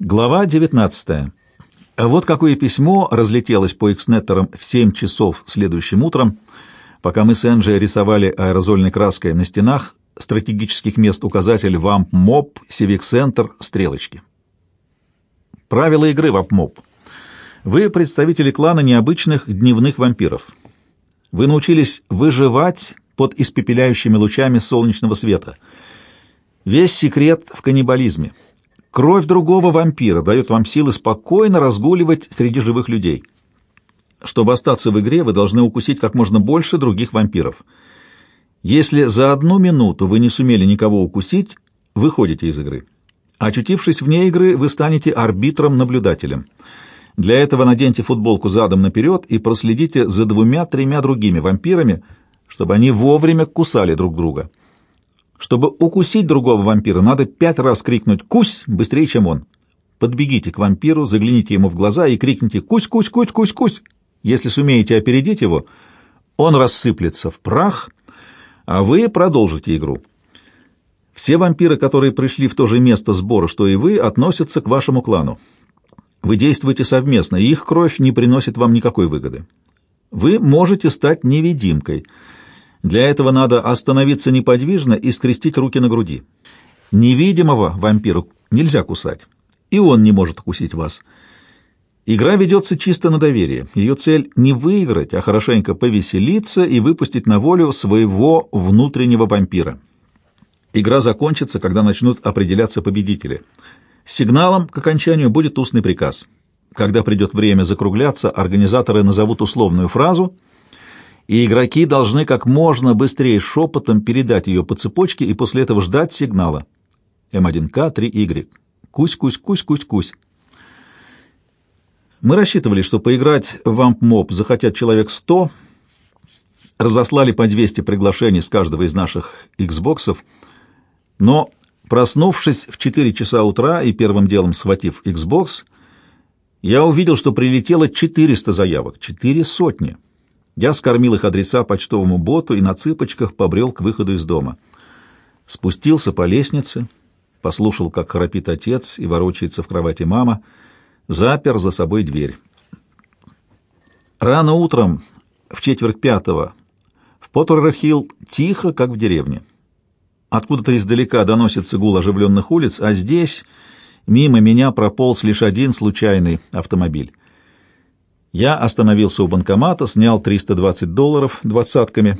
Глава 19. Вот какое письмо разлетелось по экснеттерам в 7 часов следующим утром, пока мы с Энджи рисовали аэрозольной краской на стенах стратегических мест указатель ВАМП МОП, Сивик Центр, стрелочки. Правила игры ВАМП МОП. Вы представители клана необычных дневных вампиров. Вы научились выживать под испепеляющими лучами солнечного света. Весь секрет в каннибализме — Кровь другого вампира дает вам силы спокойно разгуливать среди живых людей. Чтобы остаться в игре, вы должны укусить как можно больше других вампиров. Если за одну минуту вы не сумели никого укусить, выходите из игры. Очутившись вне игры, вы станете арбитром-наблюдателем. Для этого наденьте футболку задом наперед и проследите за двумя-тремя другими вампирами, чтобы они вовремя кусали друг друга. Чтобы укусить другого вампира, надо пять раз крикнуть «Кусь!» быстрее, чем он. Подбегите к вампиру, загляните ему в глаза и крикните «Кусь, кусь, кусь, кусь, кусь!». Если сумеете опередить его, он рассыплется в прах, а вы продолжите игру. Все вампиры, которые пришли в то же место сбора, что и вы, относятся к вашему клану. Вы действуете совместно, и их кровь не приносит вам никакой выгоды. Вы можете стать невидимкой — для этого надо остановиться неподвижно и скрестить руки на груди. Невидимого вампиру нельзя кусать, и он не может укусить вас. Игра ведется чисто на доверие. Ее цель не выиграть, а хорошенько повеселиться и выпустить на волю своего внутреннего вампира. Игра закончится, когда начнут определяться победители. Сигналом к окончанию будет устный приказ. Когда придет время закругляться, организаторы назовут условную фразу — и игроки должны как можно быстрее шепотом передать ее по цепочке и после этого ждать сигнала. М1К, 3Y. Кусь-кусь-кусь-кусь-кусь. Мы рассчитывали, что поиграть в вамп-моб захотят человек 100, разослали по 200 приглашений с каждого из наших Xbox'ов, но, проснувшись в 4 часа утра и первым делом схватив Xbox, я увидел, что прилетело 400 заявок, 4 сотни. Я скормил их адреса почтовому боту и на цыпочках побрел к выходу из дома. Спустился по лестнице, послушал, как храпит отец и ворочается в кровати мама, запер за собой дверь. Рано утром, в четверть пятого, в Поттерхилл тихо, как в деревне. Откуда-то издалека доносится гул оживленных улиц, а здесь мимо меня прополз лишь один случайный автомобиль. Я остановился у банкомата, снял 320 долларов двадцатками,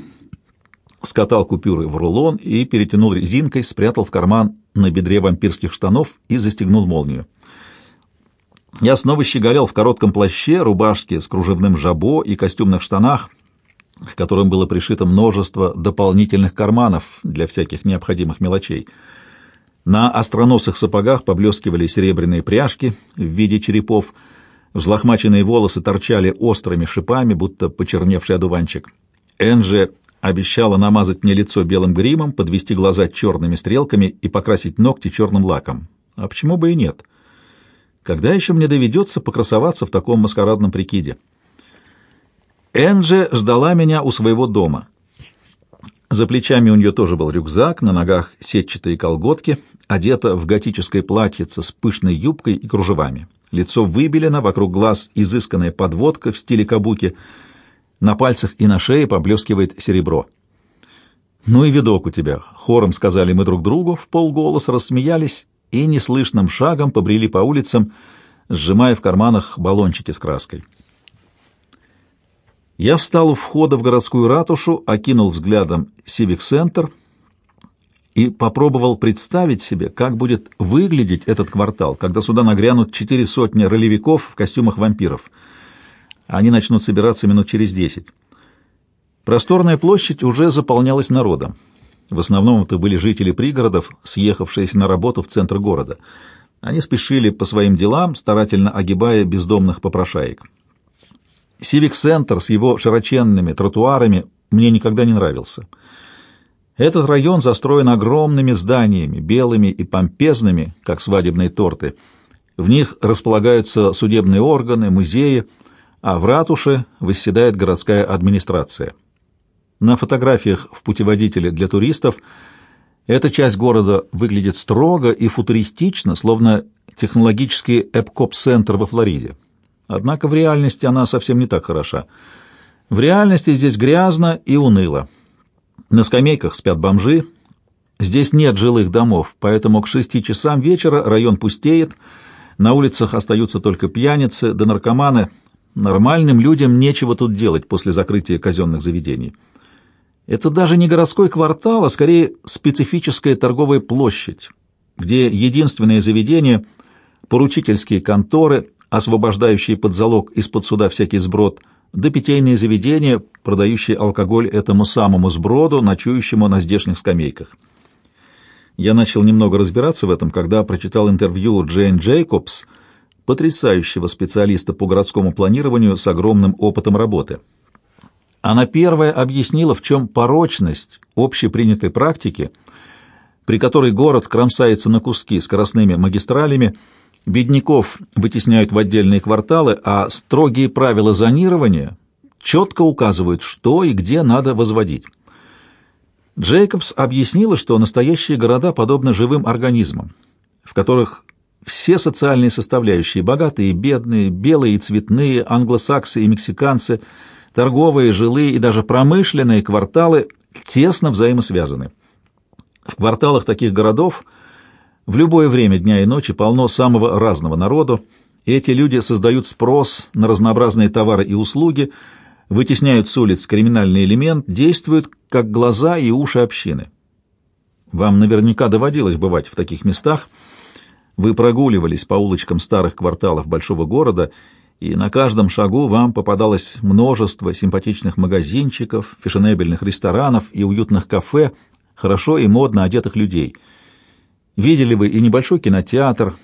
скатал купюры в рулон и перетянул резинкой, спрятал в карман на бедре вампирских штанов и застегнул молнию. Я снова щеголял в коротком плаще, рубашке с кружевным жабо и костюмных штанах, к которым было пришито множество дополнительных карманов для всяких необходимых мелочей. На остроносых сапогах поблескивали серебряные пряжки в виде черепов — Взлохмаченные волосы торчали острыми шипами, будто почерневший одуванчик. Энджи обещала намазать мне лицо белым гримом, подвести глаза черными стрелками и покрасить ногти черным лаком. А почему бы и нет? Когда еще мне доведется покрасоваться в таком маскарадном прикиде? Энджи ждала меня у своего дома. За плечами у нее тоже был рюкзак, на ногах сетчатые колготки, одета в готическое платьице с пышной юбкой и кружевами. Лицо выбелено, вокруг глаз изысканная подводка в стиле кабуки, на пальцах и на шее поблескивает серебро. «Ну и видок у тебя!» — хором сказали мы друг другу, в полголоса рассмеялись и неслышным шагом побрели по улицам, сжимая в карманах баллончики с краской. Я встал у входа в городскую ратушу, окинул взглядом Сивик-центр и попробовал представить себе, как будет выглядеть этот квартал, когда сюда нагрянут четыре сотни ролевиков в костюмах вампиров. Они начнут собираться минут через десять. Просторная площадь уже заполнялась народом. В основном это были жители пригородов, съехавшиеся на работу в центр города. Они спешили по своим делам, старательно огибая бездомных попрошаек. Сивик-центр с его широченными тротуарами мне никогда не нравился — этот район застроен огромными зданиями, белыми и помпезными, как свадебные торты. В них располагаются судебные органы, музеи, а в ратуше восседает городская администрация. На фотографиях в путеводителе для туристов эта часть города выглядит строго и футуристично, словно технологический Эпкоп-центр во Флориде. Однако в реальности она совсем не так хороша. В реальности здесь грязно и уныло. На скамейках спят бомжи. Здесь нет жилых домов, поэтому к шести часам вечера район пустеет, на улицах остаются только пьяницы да наркоманы. Нормальным людям нечего тут делать после закрытия казенных заведений. Это даже не городской квартал, а скорее специфическая торговая площадь, где единственное заведение — поручительские конторы, освобождающие под залог из-под суда всякий сброд — да питейные заведения, продающие алкоголь этому самому сброду, ночующему на здешних скамейках. Я начал немного разбираться в этом, когда прочитал интервью Джейн Джейкобс, потрясающего специалиста по городскому планированию с огромным опытом работы. Она первая объяснила, в чем порочность общепринятой практики, при которой город кромсается на куски скоростными магистралями, Бедняков вытесняют в отдельные кварталы, а строгие правила зонирования четко указывают, что и где надо возводить. Джейкобс объяснила, что настоящие города подобны живым организмам, в которых все социальные составляющие, богатые бедные, белые и цветные, англосаксы и мексиканцы, торговые, жилые и даже промышленные кварталы тесно взаимосвязаны. В кварталах таких городов – в любое время дня и ночи полно самого разного народу, эти люди создают спрос на разнообразные товары и услуги, вытесняют с улиц криминальный элемент, действуют как глаза и уши общины. Вам наверняка доводилось бывать в таких местах. Вы прогуливались по улочкам старых кварталов большого города, и на каждом шагу вам попадалось множество симпатичных магазинчиков, фешенебельных ресторанов и уютных кафе, хорошо и модно одетых людей — Видели вы и небольшой кинотеатр,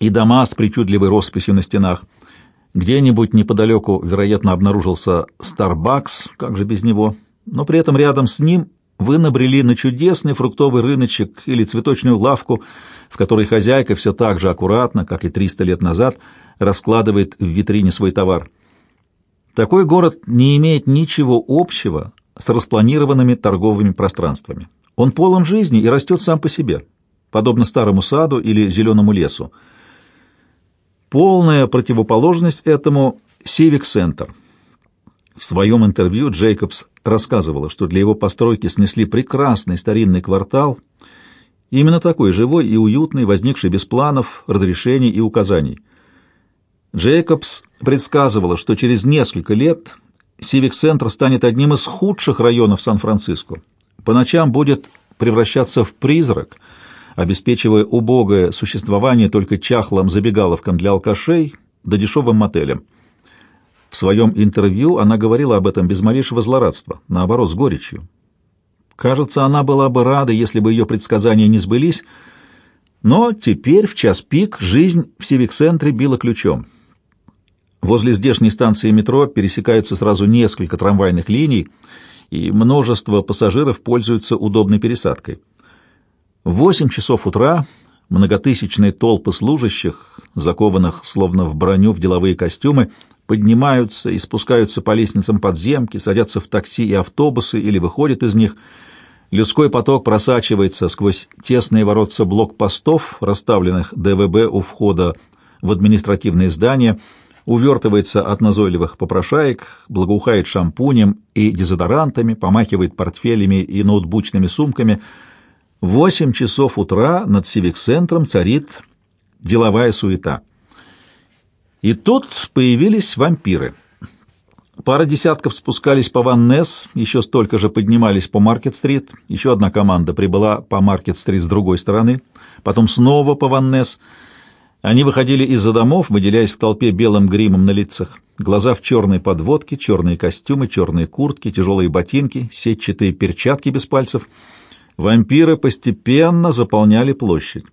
и дома с причудливой росписью на стенах. Где-нибудь неподалеку, вероятно, обнаружился Starbucks, как же без него, но при этом рядом с ним вы набрели на чудесный фруктовый рыночек или цветочную лавку, в которой хозяйка все так же аккуратно, как и 300 лет назад, раскладывает в витрине свой товар. Такой город не имеет ничего общего с распланированными торговыми пространствами. Он полон жизни и растет сам по себе подобно старому саду или зеленому лесу. Полная противоположность этому — Сивик-центр. В своем интервью Джейкобс рассказывала, что для его постройки снесли прекрасный старинный квартал, именно такой живой и уютный, возникший без планов, разрешений и указаний. Джейкобс предсказывала, что через несколько лет Сивик-центр станет одним из худших районов Сан-Франциско. По ночам будет превращаться в призрак — обеспечивая убогое существование только чахлым забегаловкам для алкашей да дешевым мотелям. В своем интервью она говорила об этом без малейшего злорадства, наоборот, с горечью. Кажется, она была бы рада, если бы ее предсказания не сбылись, но теперь, в час пик, жизнь в Сивик-центре била ключом. Возле здешней станции метро пересекаются сразу несколько трамвайных линий, и множество пассажиров пользуются удобной пересадкой. Восемь часов утра многотысячные толпы служащих, закованных словно в броню в деловые костюмы, поднимаются и спускаются по лестницам подземки, садятся в такси и автобусы или выходят из них. Людской поток просачивается сквозь тесные воротца блокпостов, расставленных ДВБ у входа в административные здания, увертывается от назойливых попрошаек, благоухает шампунем и дезодорантами, помахивает портфелями и ноутбучными сумками — восемь часов утра над Сивик-центром царит деловая суета. И тут появились вампиры. Пара десятков спускались по Ван Несс, еще столько же поднимались по Маркет-стрит, еще одна команда прибыла по Маркет-стрит с другой стороны, потом снова по Ван Несс. Они выходили из-за домов, выделяясь в толпе белым гримом на лицах. Глаза в черной подводке, черные костюмы, черные куртки, тяжелые ботинки, сетчатые перчатки без пальцев — Вампиры постепенно заполняли площадь.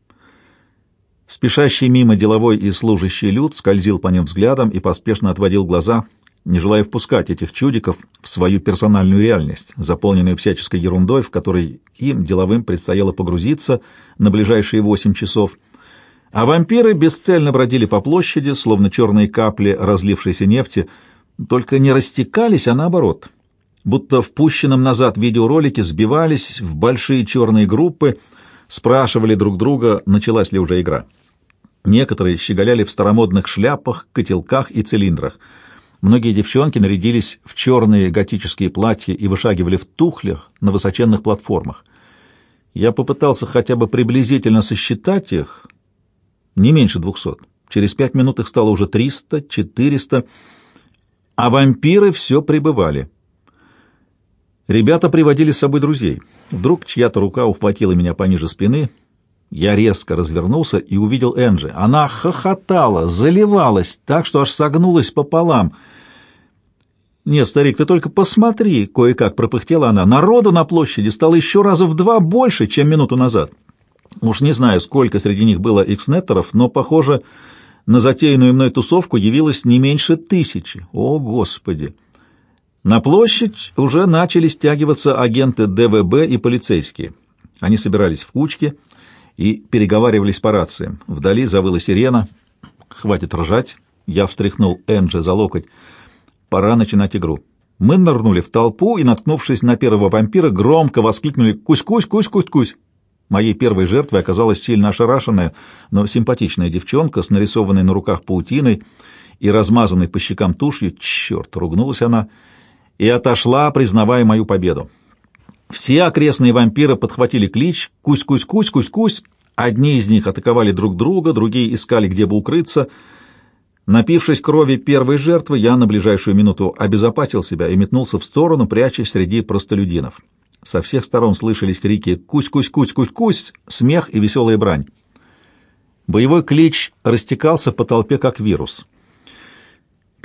Спешащий мимо деловой и служащий люд скользил по ним взглядом и поспешно отводил глаза, не желая впускать этих чудиков в свою персональную реальность, заполненную всяческой ерундой, в которой им, деловым, предстояло погрузиться на ближайшие восемь часов. А вампиры бесцельно бродили по площади, словно черные капли разлившейся нефти, только не растекались, а наоборот — будто в назад видеоролике сбивались в большие черные группы, спрашивали друг друга, началась ли уже игра. Некоторые щеголяли в старомодных шляпах, котелках и цилиндрах. Многие девчонки нарядились в черные готические платья и вышагивали в тухлях на высоченных платформах. Я попытался хотя бы приблизительно сосчитать их, не меньше двухсот. Через пять минут их стало уже триста, четыреста, а вампиры все прибывали. Ребята приводили с собой друзей. Вдруг чья-то рука ухватила меня пониже спины. Я резко развернулся и увидел Энджи. Она хохотала, заливалась, так что аж согнулась пополам. «Нет, старик, ты только посмотри!» — кое-как пропыхтела она. «Народу на площади стало еще раза в два больше, чем минуту назад. Уж не знаю, сколько среди них было икснеттеров, но, похоже, на затеянную мной тусовку явилось не меньше тысячи. О, Господи!» На площадь уже начали стягиваться агенты ДВБ и полицейские. Они собирались в кучки и переговаривались по рациям. Вдали завыла сирена. «Хватит ржать!» Я встряхнул Энджи за локоть. «Пора начинать игру». Мы нырнули в толпу и, наткнувшись на первого вампира, громко воскликнули «Кусь-кусь, кусь-кусь-кусь!». Моей первой жертвой оказалась сильно ошарашенная, но симпатичная девчонка с нарисованной на руках паутиной и размазанной по щекам тушью. Черт, ругнулась она и отошла, признавая мою победу. Все окрестные вампиры подхватили клич «Кусь-кусь-кусь-кусь-кусь». Одни из них атаковали друг друга, другие искали, где бы укрыться. Напившись крови первой жертвы, я на ближайшую минуту обезопасил себя и метнулся в сторону, прячась среди простолюдинов. Со всех сторон слышались крики «Кусь-кусь-кусь-кусь-кусь!», смех и веселая брань. Боевой клич растекался по толпе, как вирус.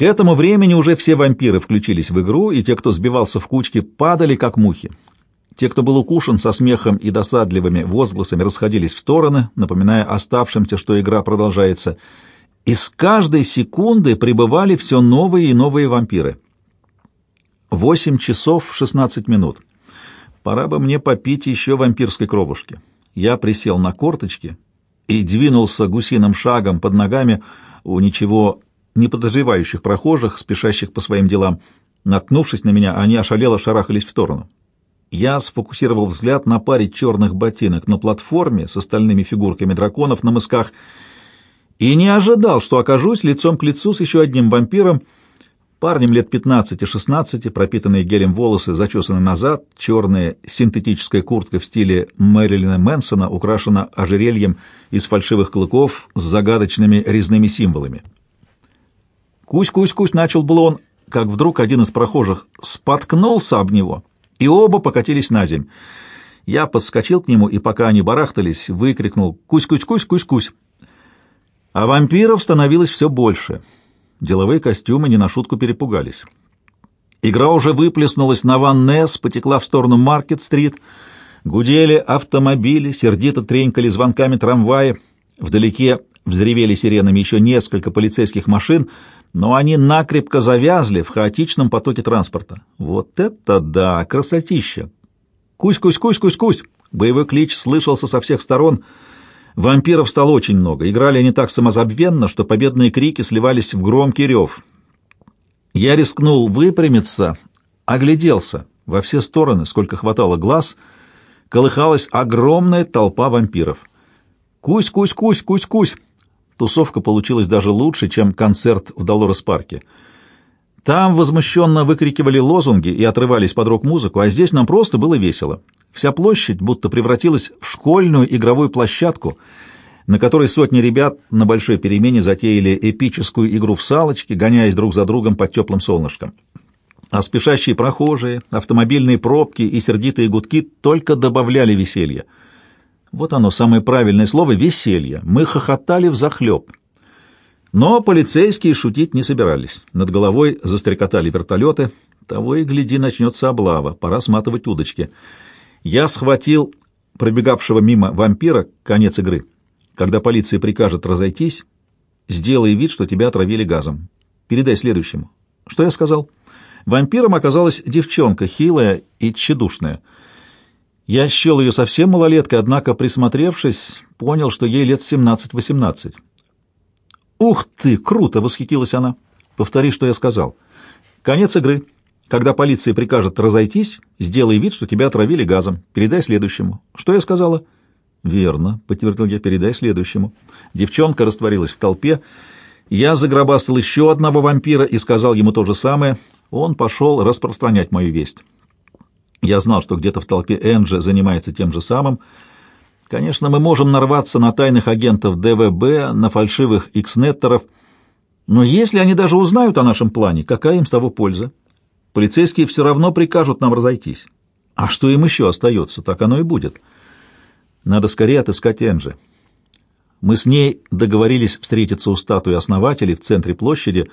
К этому времени уже все вампиры включились в игру, и те, кто сбивался в кучки, падали, как мухи. Те, кто был укушен со смехом и досадливыми возгласами, расходились в стороны, напоминая оставшимся, что игра продолжается. И с каждой секунды прибывали все новые и новые вампиры. Восемь часов шестнадцать минут. Пора бы мне попить еще вампирской кровушки. Я присел на корточки и двинулся гусиным шагом под ногами у ничего неподозревающих прохожих, спешащих по своим делам. Наткнувшись на меня, они ошалело шарахались в сторону. Я сфокусировал взгляд на паре черных ботинок на платформе с остальными фигурками драконов на мысках и не ожидал, что окажусь лицом к лицу с еще одним вампиром, парнем лет 15-16, пропитанные гелем волосы зачесаны назад, черная синтетическая куртка в стиле Мэрилина Мэнсона украшена ожерельем из фальшивых клыков с загадочными резными символами. «Кусь-кусь-кусь!» — начал был он, как вдруг один из прохожих споткнулся об него, и оба покатились на земь. Я подскочил к нему, и пока они барахтались, выкрикнул «Кусь-кусь-кусь-кусь-кусь!». А вампиров становилось все больше. Деловые костюмы не на шутку перепугались. Игра уже выплеснулась на Ван Несс, потекла в сторону Маркет-стрит. Гудели автомобили, сердито тренькали звонками трамваи. Вдалеке взревели сиренами еще несколько полицейских машин — но они накрепко завязли в хаотичном потоке транспорта. Вот это да, красотища! Кусь-кусь-кусь-кусь-кусь! Боевой клич слышался со всех сторон. Вампиров стало очень много. Играли они так самозабвенно, что победные крики сливались в громкий рев. Я рискнул выпрямиться, огляделся. Во все стороны, сколько хватало глаз, колыхалась огромная толпа вампиров. «Кусь-кусь-кусь, кусь-кусь!» Тусовка получилась даже лучше, чем концерт в Долорес-парке. Там возмущенно выкрикивали лозунги и отрывались под рок-музыку, а здесь нам просто было весело. Вся площадь будто превратилась в школьную игровую площадку, на которой сотни ребят на большой перемене затеяли эпическую игру в салочки, гоняясь друг за другом под теплым солнышком. А спешащие прохожие, автомобильные пробки и сердитые гудки только добавляли веселья. Вот оно, самое правильное слово — веселье. Мы хохотали взахлеб. Но полицейские шутить не собирались. Над головой застрекотали вертолеты. Того и гляди, начнется облава. Пора сматывать удочки. Я схватил пробегавшего мимо вампира конец игры. Когда полиция прикажет разойтись, сделай вид, что тебя отравили газом. Передай следующему. Что я сказал? Вампиром оказалась девчонка, хилая и тщедушная — я счел ее совсем малолеткой, однако, присмотревшись, понял, что ей лет семнадцать-восемнадцать. «Ух ты, круто!» — восхитилась она. «Повтори, что я сказал. Конец игры. Когда полиция прикажет разойтись, сделай вид, что тебя отравили газом. Передай следующему. Что я сказала?» «Верно», — подтвердил я, — «передай следующему». Девчонка растворилась в толпе. Я загробастал еще одного вампира и сказал ему то же самое. Он пошел распространять мою весть. Я знал, что где-то в толпе Энджи занимается тем же самым. Конечно, мы можем нарваться на тайных агентов ДВБ, на фальшивых икснеттеров, но если они даже узнают о нашем плане, какая им с того польза? Полицейские все равно прикажут нам разойтись. А что им еще остается, так оно и будет. Надо скорее отыскать Энджи. Мы с ней договорились встретиться у статуи основателей в центре площади,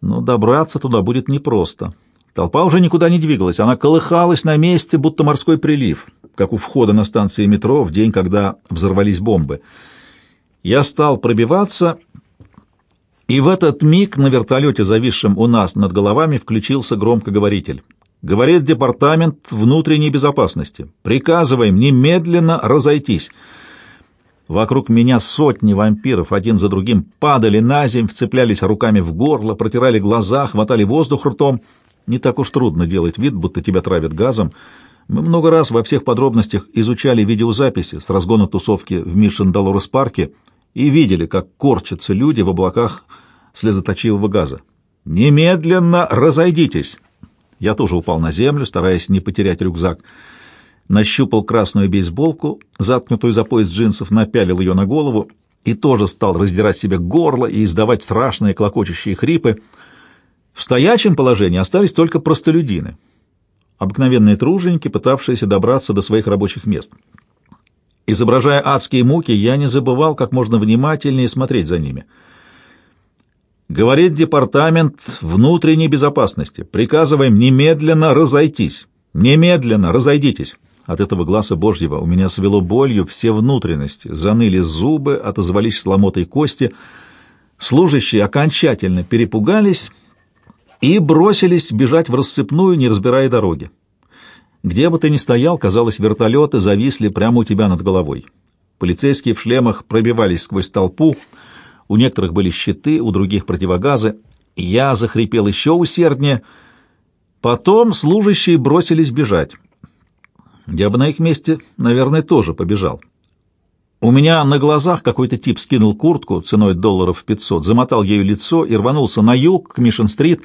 но добраться туда будет непросто. Толпа уже никуда не двигалась, она колыхалась на месте, будто морской прилив, как у входа на станции метро в день, когда взорвались бомбы. Я стал пробиваться, и в этот миг на вертолете, зависшем у нас над головами, включился громкоговоритель. Говорит департамент внутренней безопасности. Приказываем немедленно разойтись. Вокруг меня сотни вампиров один за другим падали на земь, вцеплялись руками в горло, протирали глаза, хватали воздух ртом — не так уж трудно делать вид, будто тебя травят газом. Мы много раз во всех подробностях изучали видеозаписи с разгона тусовки в Мишен Долорес парке и видели, как корчатся люди в облаках слезоточивого газа. «Немедленно разойдитесь!» Я тоже упал на землю, стараясь не потерять рюкзак. Нащупал красную бейсболку, заткнутую за пояс джинсов, напялил ее на голову и тоже стал раздирать себе горло и издавать страшные клокочущие хрипы — в стоячем положении остались только простолюдины, обыкновенные труженики, пытавшиеся добраться до своих рабочих мест. Изображая адские муки, я не забывал как можно внимательнее смотреть за ними. Говорит департамент внутренней безопасности. Приказываем немедленно разойтись. Немедленно разойдитесь. От этого глаза Божьего у меня свело болью все внутренности, заныли зубы, отозвались ломотой кости. Служащие окончательно перепугались и бросились бежать в рассыпную, не разбирая дороги. Где бы ты ни стоял, казалось, вертолеты зависли прямо у тебя над головой. Полицейские в шлемах пробивались сквозь толпу, у некоторых были щиты, у других противогазы. Я захрипел еще усерднее. Потом служащие бросились бежать. Я бы на их месте, наверное, тоже побежал. У меня на глазах какой-то тип скинул куртку ценой долларов 500, замотал ею лицо и рванулся на юг, к Мишен-стрит,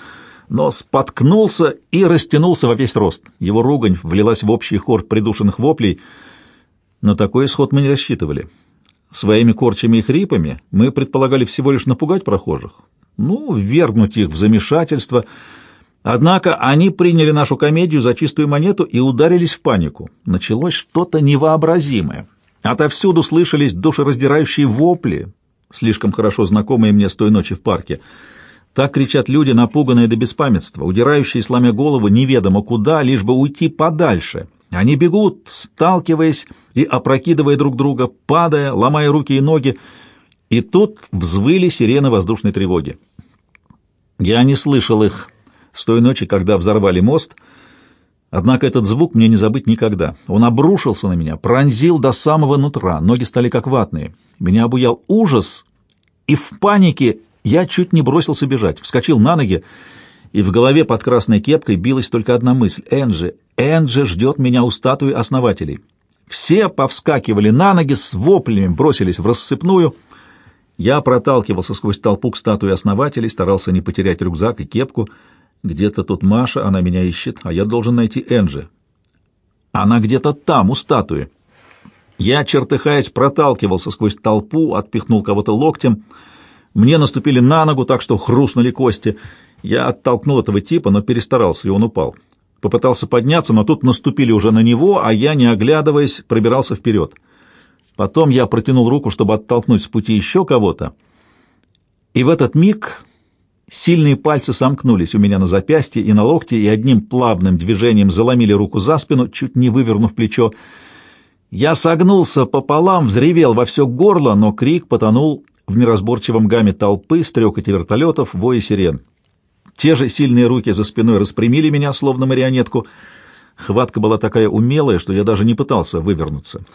но споткнулся и растянулся во весь рост. Его ругань влилась в общий хор придушенных воплей. На такой исход мы не рассчитывали. Своими корчами и хрипами мы предполагали всего лишь напугать прохожих, ну, ввергнуть их в замешательство. Однако они приняли нашу комедию за чистую монету и ударились в панику. Началось что-то невообразимое. Отовсюду слышались душераздирающие вопли, слишком хорошо знакомые мне с той ночи в парке — так кричат люди, напуганные до беспамятства, удирающие, сломя голову, неведомо куда, лишь бы уйти подальше. Они бегут, сталкиваясь и опрокидывая друг друга, падая, ломая руки и ноги. И тут взвыли сирены воздушной тревоги. Я не слышал их с той ночи, когда взорвали мост, однако этот звук мне не забыть никогда. Он обрушился на меня, пронзил до самого нутра, ноги стали как ватные. Меня обуял ужас, и в панике я чуть не бросился бежать, вскочил на ноги, и в голове под красной кепкой билась только одна мысль — Энджи. Энджи ждет меня у статуи основателей. Все повскакивали на ноги, с воплями бросились в рассыпную. Я проталкивался сквозь толпу к статуе основателей, старался не потерять рюкзак и кепку. Где-то тут Маша, она меня ищет, а я должен найти Энджи. Она где-то там, у статуи. Я, чертыхаясь, проталкивался сквозь толпу, отпихнул кого-то локтем — мне наступили на ногу, так что хрустнули кости. Я оттолкнул этого типа, но перестарался, и он упал. Попытался подняться, но тут наступили уже на него, а я, не оглядываясь, пробирался вперед. Потом я протянул руку, чтобы оттолкнуть с пути еще кого-то. И в этот миг сильные пальцы сомкнулись у меня на запястье и на локте, и одним плавным движением заломили руку за спину, чуть не вывернув плечо. Я согнулся пополам, взревел во все горло, но крик потонул в неразборчивом гамме толпы, стрекоте вертолетов, вое сирен. Те же сильные руки за спиной распрямили меня, словно марионетку. Хватка была такая умелая, что я даже не пытался вывернуться.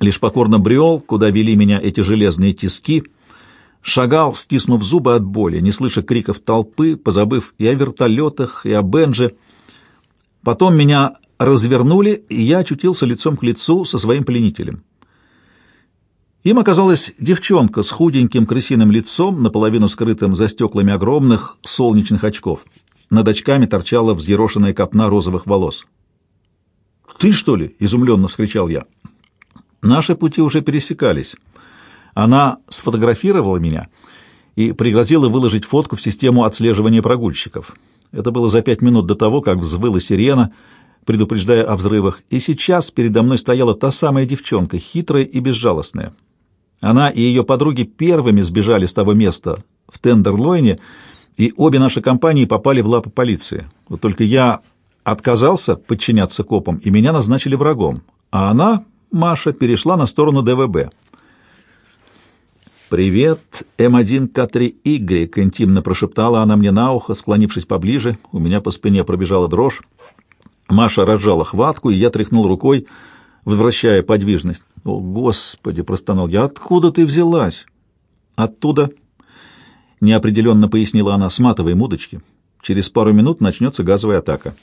Лишь покорно брел, куда вели меня эти железные тиски, шагал, стиснув зубы от боли, не слыша криков толпы, позабыв и о вертолетах, и о Бенже. Потом меня развернули, и я очутился лицом к лицу со своим пленителем. Им оказалась девчонка с худеньким крысиным лицом, наполовину скрытым за стеклами огромных солнечных очков. Над очками торчала взъерошенная копна розовых волос. «Ты, что ли?» — изумленно вскричал я. Наши пути уже пересекались. Она сфотографировала меня и пригрозила выложить фотку в систему отслеживания прогульщиков. Это было за пять минут до того, как взвыла сирена, предупреждая о взрывах, и сейчас передо мной стояла та самая девчонка, хитрая и безжалостная. Она и ее подруги первыми сбежали с того места в Тендерлойне, и обе наши компании попали в лапы полиции. Вот только я отказался подчиняться копам, и меня назначили врагом, а она, Маша, перешла на сторону ДВБ. «Привет, М1К3Y», — интимно прошептала она мне на ухо, склонившись поближе. У меня по спине пробежала дрожь. Маша разжала хватку, и я тряхнул рукой, возвращая подвижность. «О, Господи!» — простонал я. «Откуда ты взялась?» «Оттуда», — неопределенно пояснила она, — «сматывай мудочки. Через пару минут начнется газовая атака.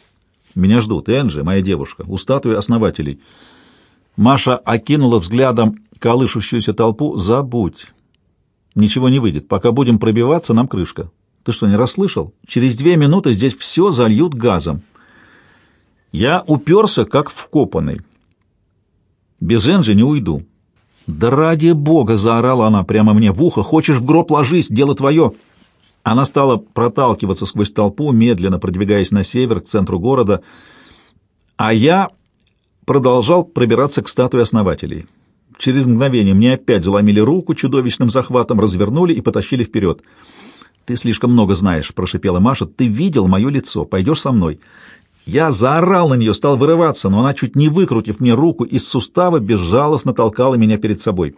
Меня ждут Энджи, моя девушка, у статуи основателей». Маша окинула взглядом колышущуюся толпу. «Забудь. Ничего не выйдет. Пока будем пробиваться, нам крышка. Ты что, не расслышал? Через две минуты здесь все зальют газом». Я уперся, как вкопанный. Без Энджи не уйду. «Да ради бога!» — заорала она прямо мне в ухо. «Хочешь в гроб ложись, дело твое!» Она стала проталкиваться сквозь толпу, медленно продвигаясь на север, к центру города, а я продолжал пробираться к статуе основателей. Через мгновение мне опять заломили руку чудовищным захватом, развернули и потащили вперед. «Ты слишком много знаешь», — прошипела Маша. «Ты видел мое лицо. Пойдешь со мной». Я заорал на нее, стал вырываться, но она, чуть не выкрутив мне руку из сустава, безжалостно толкала меня перед собой.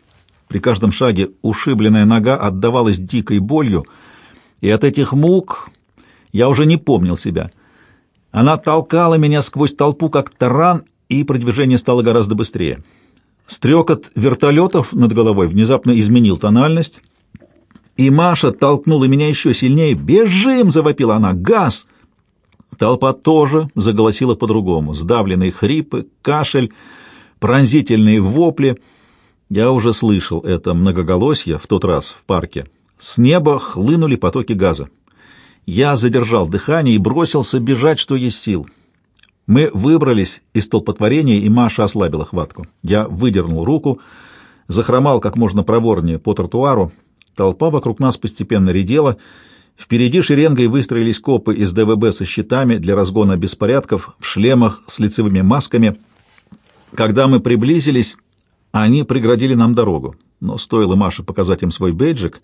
При каждом шаге ушибленная нога отдавалась дикой болью, и от этих мук я уже не помнил себя. Она толкала меня сквозь толпу, как таран, и продвижение стало гораздо быстрее. Стрекот вертолетов над головой внезапно изменил тональность, и Маша толкнула меня еще сильнее. «Бежим!» — завопила она. «Газ!» Толпа тоже заголосила по-другому. Сдавленные хрипы, кашель, пронзительные вопли. Я уже слышал это многоголосье в тот раз в парке. С неба хлынули потоки газа. Я задержал дыхание и бросился бежать, что есть сил. Мы выбрались из столпотворения, и Маша ослабила хватку. Я выдернул руку, захромал как можно проворнее по тротуару. Толпа вокруг нас постепенно редела, Впереди шеренгой выстроились копы из ДВБ со щитами для разгона беспорядков в шлемах с лицевыми масками. Когда мы приблизились, они преградили нам дорогу, но стоило Маше показать им свой бейджик,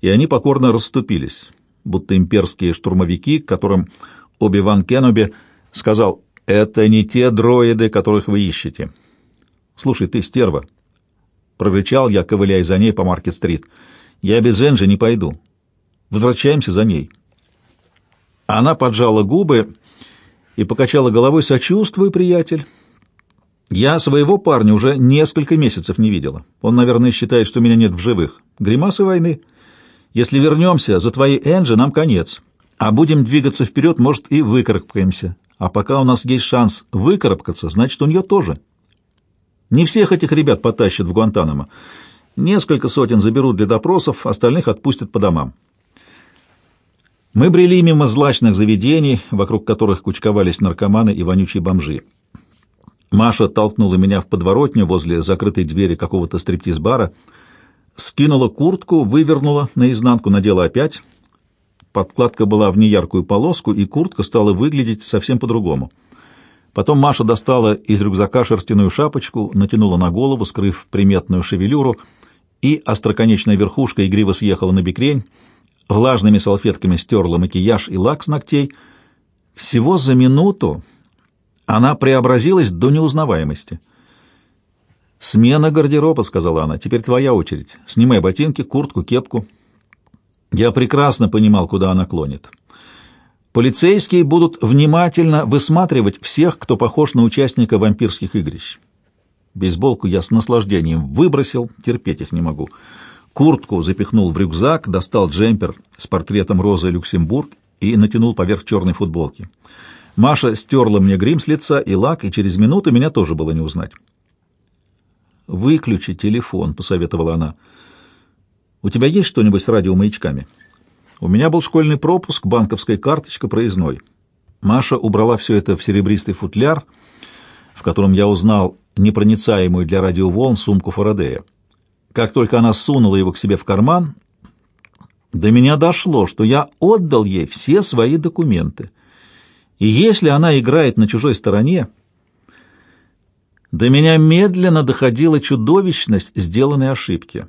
и они покорно расступились, будто имперские штурмовики, которым Оби-Ван Кеноби сказал «Это не те дроиды, которых вы ищете». «Слушай, ты стерва!» — прорычал я, ковыляя за ней по Маркет-стрит. «Я без Энджи не пойду. Возвращаемся за ней. Она поджала губы и покачала головой. «Сочувствуй, приятель. Я своего парня уже несколько месяцев не видела. Он, наверное, считает, что меня нет в живых. Гримасы войны. Если вернемся за твоей Энджи, нам конец. А будем двигаться вперед, может, и выкарабкаемся. А пока у нас есть шанс выкарабкаться, значит, у нее тоже. Не всех этих ребят потащат в Гуантанамо. Несколько сотен заберут для допросов, остальных отпустят по домам. Мы брели мимо злачных заведений, вокруг которых кучковались наркоманы и вонючие бомжи. Маша толкнула меня в подворотню возле закрытой двери какого-то стриптиз-бара, скинула куртку, вывернула наизнанку, надела опять. Подкладка была в неяркую полоску, и куртка стала выглядеть совсем по-другому. Потом Маша достала из рюкзака шерстяную шапочку, натянула на голову, скрыв приметную шевелюру, и остроконечная верхушка игриво съехала на бекрень, влажными салфетками стерла макияж и лак с ногтей. Всего за минуту она преобразилась до неузнаваемости. «Смена гардероба», — сказала она, — «теперь твоя очередь. Снимай ботинки, куртку, кепку». Я прекрасно понимал, куда она клонит. Полицейские будут внимательно высматривать всех, кто похож на участника вампирских игрищ. Бейсболку я с наслаждением выбросил, терпеть их не могу. Куртку запихнул в рюкзак, достал джемпер с портретом Розы Люксембург и натянул поверх черной футболки. Маша стерла мне грим с лица и лак, и через минуту меня тоже было не узнать. «Выключи телефон», — посоветовала она. «У тебя есть что-нибудь с радиомаячками?» «У меня был школьный пропуск, банковская карточка, проездной». Маша убрала все это в серебристый футляр, в котором я узнал непроницаемую для радиоволн сумку Фарадея. Как только она сунула его к себе в карман, до меня дошло, что я отдал ей все свои документы. И если она играет на чужой стороне, до меня медленно доходила чудовищность сделанной ошибки.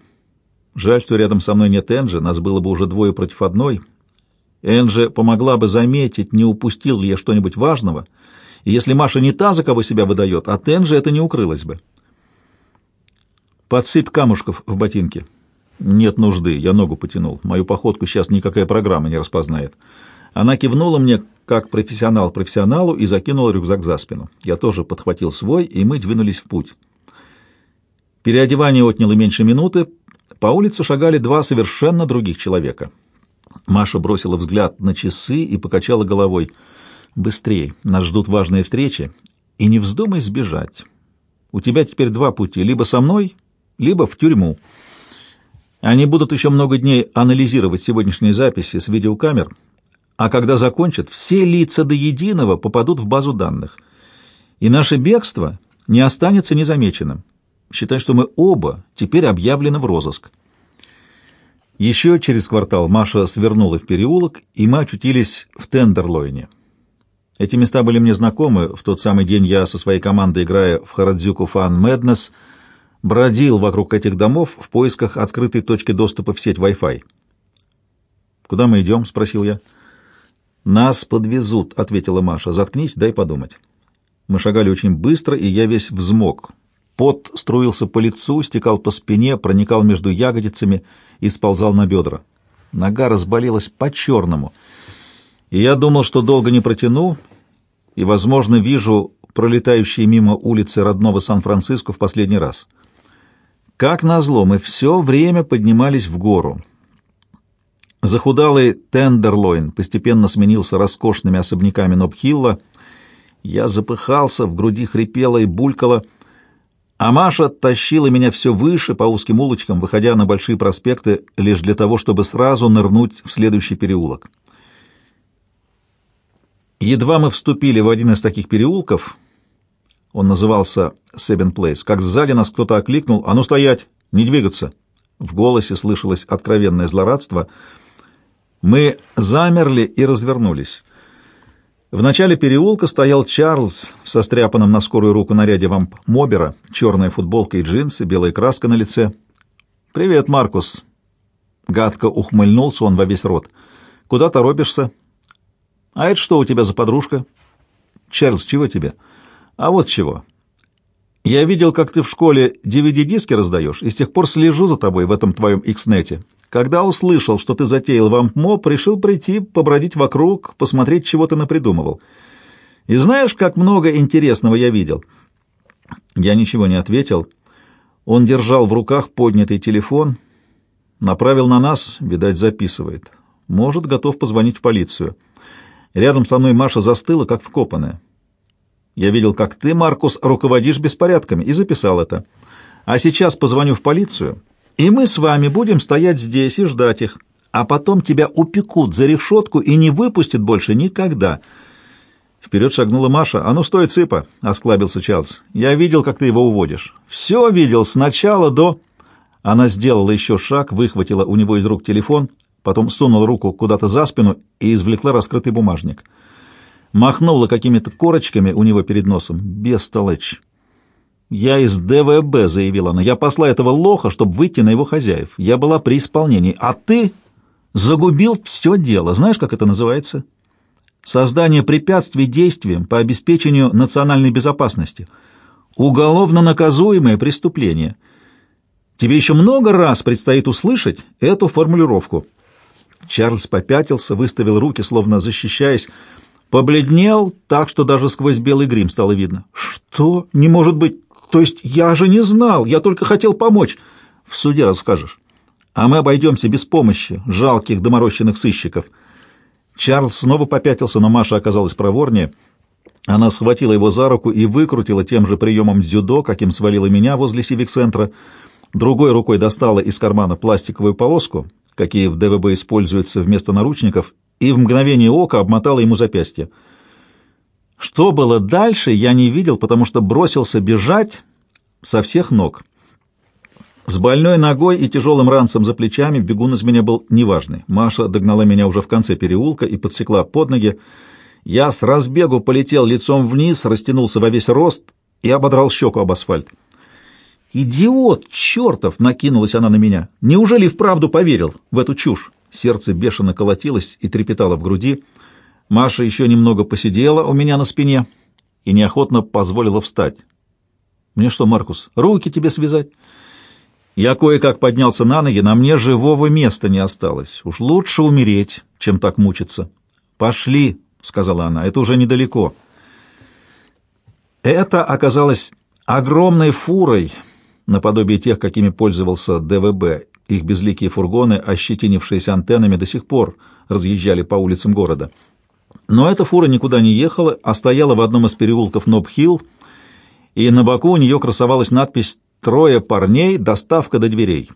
Жаль, что рядом со мной нет Энджи, нас было бы уже двое против одной. Энджи помогла бы заметить, не упустил ли я что-нибудь важного, и если Маша не та, за кого себя выдает, от Энджи это не укрылось бы. Подсыпь камушков в ботинки. Нет нужды, я ногу потянул. Мою походку сейчас никакая программа не распознает. Она кивнула мне, как профессионал профессионалу, и закинула рюкзак за спину. Я тоже подхватил свой, и мы двинулись в путь. Переодевание отняло меньше минуты. По улице шагали два совершенно других человека. Маша бросила взгляд на часы и покачала головой. «Быстрей, нас ждут важные встречи, и не вздумай сбежать. У тебя теперь два пути, либо со мной, либо в тюрьму». Они будут еще много дней анализировать сегодняшние записи с видеокамер, а когда закончат, все лица до единого попадут в базу данных. И наше бегство не останется незамеченным. Считай, что мы оба теперь объявлены в розыск. Еще через квартал Маша свернула в переулок, и мы очутились в Тендерлойне. Эти места были мне знакомы. В тот самый день я со своей командой, играя в Харадзюку Фан Мэднес, бродил вокруг этих домов в поисках открытой точки доступа в сеть Wi-Fi. «Куда мы идем?» — спросил я. «Нас подвезут», — ответила Маша. «Заткнись, дай подумать». Мы шагали очень быстро, и я весь взмок. Пот струился по лицу, стекал по спине, проникал между ягодицами и сползал на бедра. Нога разболелась по-черному. И я думал, что долго не протяну, и, возможно, вижу пролетающие мимо улицы родного Сан-Франциско в последний раз. Как назло, мы все время поднимались в гору. Захудалый Тендерлойн постепенно сменился роскошными особняками Нобхилла. Я запыхался, в груди хрипело и булькало, а Маша тащила меня все выше по узким улочкам, выходя на большие проспекты лишь для того, чтобы сразу нырнуть в следующий переулок. Едва мы вступили в один из таких переулков — он назывался Seven Place, как сзади нас кто-то окликнул «А ну стоять! Не двигаться!» В голосе слышалось откровенное злорадство. Мы замерли и развернулись. В начале переулка стоял Чарльз со стряпанным на скорую руку наряде вамп Мобера, черная футболка и джинсы, белая краска на лице. «Привет, Маркус!» Гадко ухмыльнулся он во весь рот. «Куда торопишься?» «А это что у тебя за подружка?» «Чарльз, чего тебе?» А вот чего. Я видел, как ты в школе DVD-диски раздаешь, и с тех пор слежу за тобой в этом твоем икснете. Когда услышал, что ты затеял вампмоп, решил прийти, побродить вокруг, посмотреть, чего ты напридумывал. И знаешь, как много интересного я видел?» Я ничего не ответил. Он держал в руках поднятый телефон, направил на нас, видать, записывает. Может, готов позвонить в полицию. Рядом со мной Маша застыла, как вкопанная. Я видел, как ты, Маркус, руководишь беспорядками, и записал это. А сейчас позвоню в полицию, и мы с вами будем стоять здесь и ждать их. А потом тебя упекут за решетку и не выпустят больше никогда. Вперед шагнула Маша. «А ну, стой, цыпа!» — осклабился Чарльз. «Я видел, как ты его уводишь. Все видел, с начала до...» Она сделала еще шаг, выхватила у него из рук телефон, потом сунула руку куда-то за спину и извлекла раскрытый бумажник — махнула какими-то корочками у него перед носом. Бестолочь. «Я из ДВБ», — заявила она. «Я посла этого лоха, чтобы выйти на его хозяев. Я была при исполнении. А ты загубил все дело. Знаешь, как это называется?» «Создание препятствий действиям по обеспечению национальной безопасности. Уголовно наказуемое преступление. Тебе еще много раз предстоит услышать эту формулировку». Чарльз попятился, выставил руки, словно защищаясь, Побледнел так, что даже сквозь белый грим стало видно. «Что? Не может быть! То есть я же не знал, я только хотел помочь!» «В суде расскажешь. А мы обойдемся без помощи жалких доморощенных сыщиков». Чарльз снова попятился, но Маша оказалась проворнее. Она схватила его за руку и выкрутила тем же приемом дзюдо, каким свалила меня возле сивик-центра. Другой рукой достала из кармана пластиковую полоску, какие в ДВБ используются вместо наручников, и в мгновение ока обмотала ему запястье. Что было дальше, я не видел, потому что бросился бежать со всех ног. С больной ногой и тяжелым ранцем за плечами бегун из меня был неважный. Маша догнала меня уже в конце переулка и подсекла под ноги. Я с разбегу полетел лицом вниз, растянулся во весь рост и ободрал щеку об асфальт. «Идиот! Чертов!» — накинулась она на меня. «Неужели вправду поверил в эту чушь?» Сердце бешено колотилось и трепетало в груди. Маша еще немного посидела у меня на спине и неохотно позволила встать. «Мне что, Маркус, руки тебе связать?» Я кое-как поднялся на ноги, на мне живого места не осталось. Уж лучше умереть, чем так мучиться. «Пошли», — сказала она, — «это уже недалеко». Это оказалось огромной фурой, наподобие тех, какими пользовался ДВБ. Их безликие фургоны, ощетинившиеся антеннами, до сих пор разъезжали по улицам города. Но эта фура никуда не ехала, а стояла в одном из переулков Ноб-Хилл, и на боку у нее красовалась надпись «Трое парней, доставка до дверей».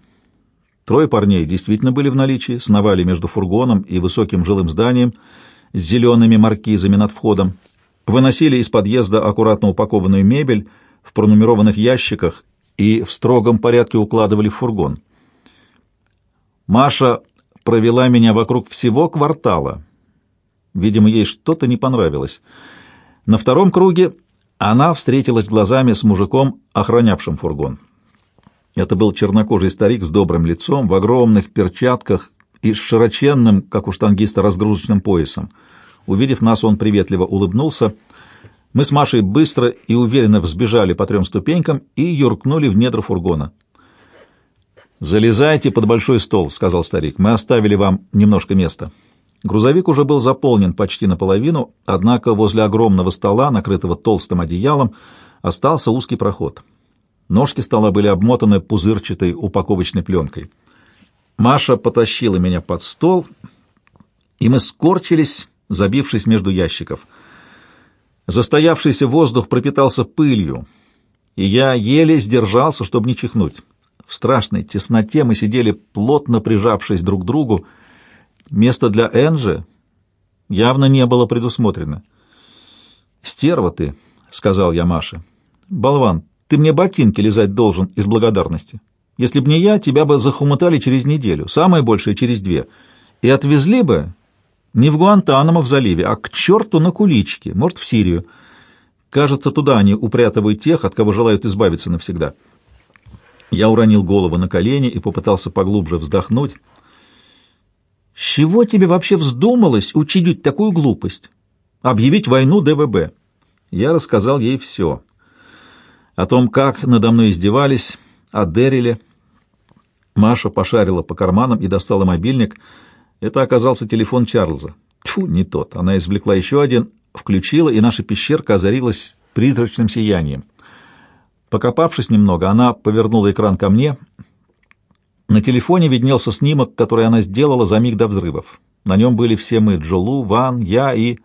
Трое парней действительно были в наличии, сновали между фургоном и высоким жилым зданием с зелеными маркизами над входом, выносили из подъезда аккуратно упакованную мебель в пронумерованных ящиках и в строгом порядке укладывали в фургон. Маша провела меня вокруг всего квартала — Видимо, ей что-то не понравилось. На втором круге она встретилась глазами с мужиком, охранявшим фургон. Это был чернокожий старик с добрым лицом, в огромных перчатках и с широченным, как у штангиста, разгрузочным поясом. Увидев нас, он приветливо улыбнулся. Мы с Машей быстро и уверенно взбежали по трем ступенькам и юркнули в недра фургона. «Залезайте под большой стол», — сказал старик. «Мы оставили вам немножко места». Грузовик уже был заполнен почти наполовину, однако возле огромного стола, накрытого толстым одеялом, остался узкий проход. Ножки стола были обмотаны пузырчатой упаковочной пленкой. Маша потащила меня под стол, и мы скорчились, забившись между ящиков. Застоявшийся воздух пропитался пылью, и я еле сдержался, чтобы не чихнуть. В страшной тесноте мы сидели, плотно прижавшись друг к другу, Место для Энжи явно не было предусмотрено. «Стерва ты», — сказал я Маше. «Болван, ты мне ботинки лизать должен из благодарности. Если б не я, тебя бы захомутали через неделю, самое большее через две, и отвезли бы не в Гуантанамо в заливе, а к черту на куличке, может, в Сирию. Кажется, туда они упрятывают тех, от кого желают избавиться навсегда». Я уронил голову на колени и попытался поглубже вздохнуть. С чего тебе вообще вздумалось учудить такую глупость? Объявить войну ДВБ? Я рассказал ей все. О том, как надо мной издевались, о Дерриле. Маша пошарила по карманам и достала мобильник. Это оказался телефон Чарльза. Тьфу, не тот. Она извлекла еще один, включила, и наша пещерка озарилась призрачным сиянием. Покопавшись немного, она повернула экран ко мне — на телефоне виднелся снимок, который она сделала за миг до взрывов. На нем были все мы — Джолу, Ван, я и...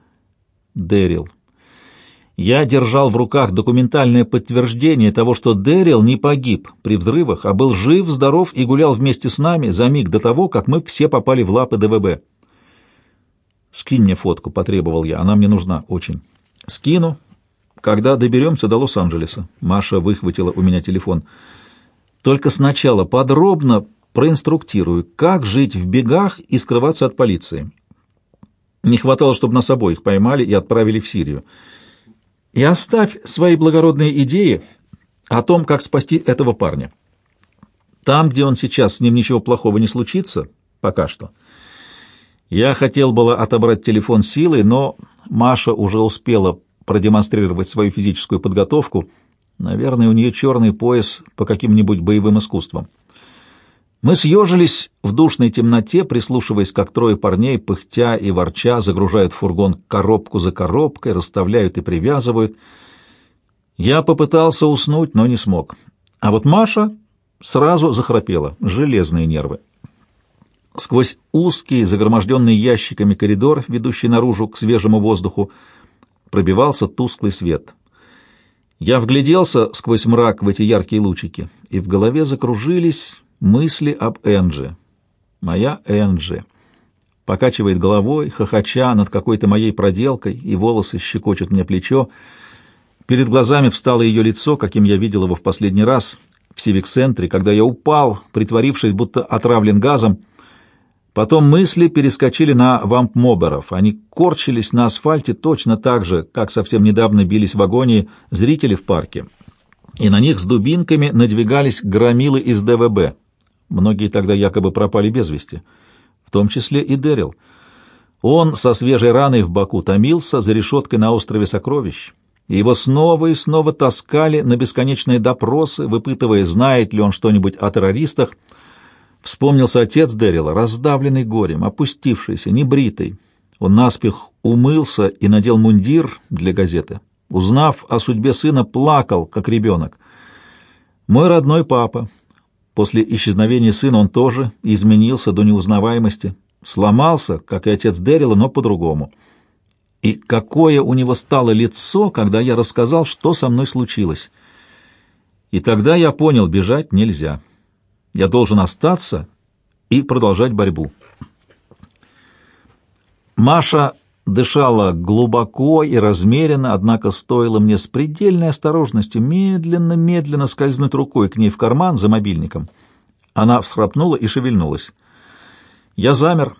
Дэрил. Я держал в руках документальное подтверждение того, что Дэрил не погиб при взрывах, а был жив, здоров и гулял вместе с нами за миг до того, как мы все попали в лапы ДВБ. «Скинь мне фотку», — потребовал я, — «она мне нужна очень». «Скину, когда доберемся до Лос-Анджелеса». Маша выхватила у меня телефон. «Только сначала подробно проинструктирую, как жить в бегах и скрываться от полиции. Не хватало, чтобы нас обоих поймали и отправили в Сирию. И оставь свои благородные идеи о том, как спасти этого парня. Там, где он сейчас, с ним ничего плохого не случится, пока что. Я хотел было отобрать телефон силой, но Маша уже успела продемонстрировать свою физическую подготовку. Наверное, у нее черный пояс по каким-нибудь боевым искусствам. Мы съежились в душной темноте, прислушиваясь, как трое парней, пыхтя и ворча, загружают фургон коробку за коробкой, расставляют и привязывают. Я попытался уснуть, но не смог. А вот Маша сразу захрапела, железные нервы. Сквозь узкий, загроможденный ящиками коридор, ведущий наружу к свежему воздуху, пробивался тусклый свет. Я вгляделся сквозь мрак в эти яркие лучики, и в голове закружились мысли об Энджи. Моя Энджи. Покачивает головой, хохоча над какой-то моей проделкой, и волосы щекочут мне плечо. Перед глазами встало ее лицо, каким я видел его в последний раз, в Сивик-центре, когда я упал, притворившись, будто отравлен газом. Потом мысли перескочили на вампмоберов. Они корчились на асфальте точно так же, как совсем недавно бились в агонии зрители в парке. И на них с дубинками надвигались громилы из ДВБ. Многие тогда якобы пропали без вести, в том числе и Дэрил. Он со свежей раной в боку томился за решеткой на острове Сокровищ, его снова и снова таскали на бесконечные допросы, выпытывая, знает ли он что-нибудь о террористах. Вспомнился отец Дэрила, раздавленный горем, опустившийся, небритый. Он наспех умылся и надел мундир для газеты. Узнав о судьбе сына, плакал, как ребенок. Мой родной папа, После исчезновения сына он тоже изменился до неузнаваемости, сломался, как и отец Дэрила, но по-другому. И какое у него стало лицо, когда я рассказал, что со мной случилось. И тогда я понял, бежать нельзя. Я должен остаться и продолжать борьбу. Маша дышала глубоко и размеренно, однако стоило мне с предельной осторожностью медленно-медленно скользнуть рукой к ней в карман за мобильником. Она всхрапнула и шевельнулась. Я замер,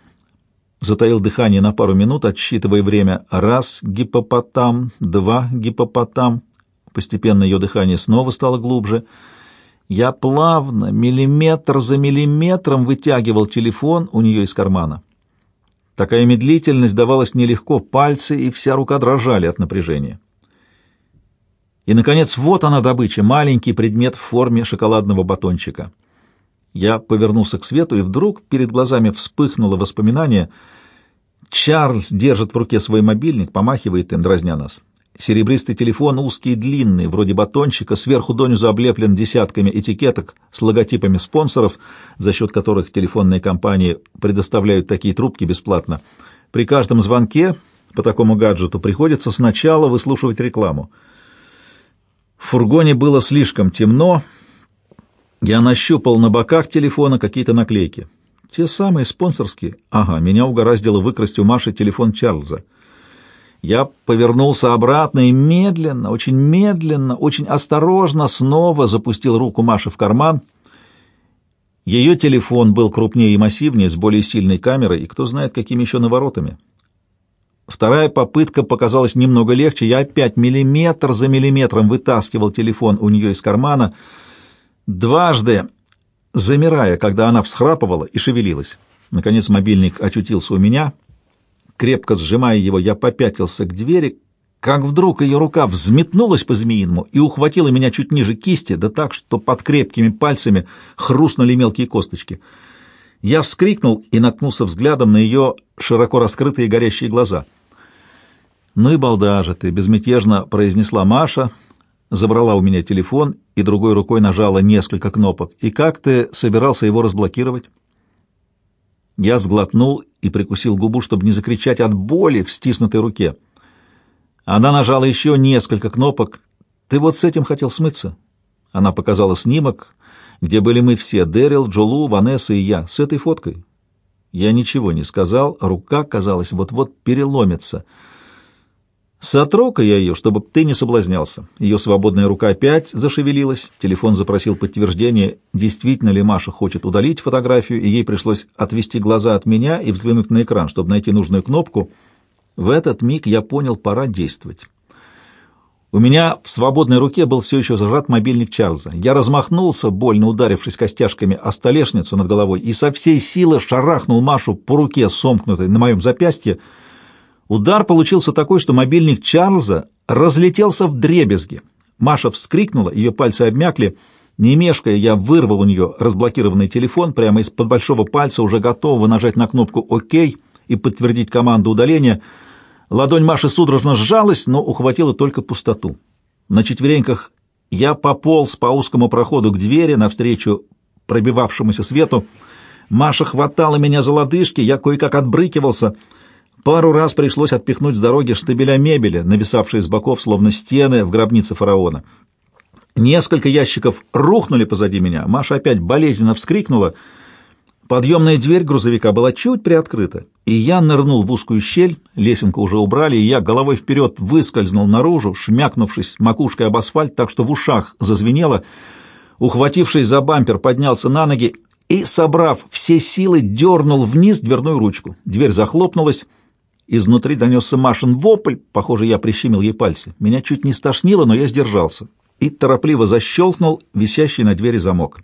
затаил дыхание на пару минут, отсчитывая время. Раз — гипопотам, два — гипопотам. Постепенно ее дыхание снова стало глубже. Я плавно, миллиметр за миллиметром вытягивал телефон у нее из кармана. Такая медлительность давалась нелегко, пальцы и вся рука дрожали от напряжения. И, наконец, вот она добыча, маленький предмет в форме шоколадного батончика. Я повернулся к свету, и вдруг перед глазами вспыхнуло воспоминание. Чарльз держит в руке свой мобильник, помахивает им, дразня нас. Серебристый телефон, узкий и длинный, вроде батончика, сверху донизу облеплен десятками этикеток с логотипами спонсоров, за счет которых телефонные компании предоставляют такие трубки бесплатно. При каждом звонке по такому гаджету приходится сначала выслушивать рекламу. В фургоне было слишком темно. Я нащупал на боках телефона какие-то наклейки. Те самые спонсорские. Ага, меня угораздило выкрасть у Маши телефон Чарльза. Я повернулся обратно и медленно, очень медленно, очень осторожно снова запустил руку Маши в карман. Ее телефон был крупнее и массивнее, с более сильной камерой, и кто знает, какими еще наворотами. Вторая попытка показалась немного легче. Я опять миллиметр за миллиметром вытаскивал телефон у нее из кармана, дважды замирая, когда она всхрапывала и шевелилась. Наконец мобильник очутился у меня — Крепко сжимая его, я попятился к двери, как вдруг ее рука взметнулась по-змеиному и ухватила меня чуть ниже кисти, да так, что под крепкими пальцами хрустнули мелкие косточки. Я вскрикнул и наткнулся взглядом на ее широко раскрытые горящие глаза. «Ну и балда же ты!» — безмятежно произнесла Маша, забрала у меня телефон и другой рукой нажала несколько кнопок. «И как ты собирался его разблокировать?» Я сглотнул и прикусил губу, чтобы не закричать от боли в стиснутой руке. Она нажала еще несколько кнопок. «Ты вот с этим хотел смыться?» Она показала снимок, где были мы все — Дэрил, Джолу, Ванесса и я, с этой фоткой. Я ничего не сказал, рука, казалось, вот-вот переломится — Сотру-ка я ее, чтобы ты не соблазнялся. Ее свободная рука опять зашевелилась. Телефон запросил подтверждение, действительно ли Маша хочет удалить фотографию, и ей пришлось отвести глаза от меня и взглянуть на экран, чтобы найти нужную кнопку. В этот миг я понял, пора действовать. У меня в свободной руке был все еще зажат мобильник Чарльза. Я размахнулся, больно ударившись костяшками о столешницу над головой, и со всей силы шарахнул Машу по руке, сомкнутой на моем запястье, Удар получился такой, что мобильник Чарльза разлетелся в дребезги. Маша вскрикнула, ее пальцы обмякли. Не мешкая, я вырвал у нее разблокированный телефон прямо из-под большого пальца, уже готового нажать на кнопку «Ок» и подтвердить команду удаления. Ладонь Маши судорожно сжалась, но ухватила только пустоту. На четвереньках я пополз по узкому проходу к двери навстречу пробивавшемуся свету. Маша хватала меня за лодыжки, я кое-как отбрыкивался — Пару раз пришлось отпихнуть с дороги штабеля мебели, нависавшие с боков, словно стены в гробнице фараона. Несколько ящиков рухнули позади меня. Маша опять болезненно вскрикнула. Подъемная дверь грузовика была чуть приоткрыта, и я нырнул в узкую щель, лесенку уже убрали, и я головой вперед выскользнул наружу, шмякнувшись макушкой об асфальт, так что в ушах зазвенело. Ухватившись за бампер, поднялся на ноги и, собрав все силы, дернул вниз дверную ручку. Дверь захлопнулась, Изнутри донесся Машин вопль, похоже, я прищемил ей пальцы. Меня чуть не стошнило, но я сдержался и торопливо защелкнул висящий на двери замок.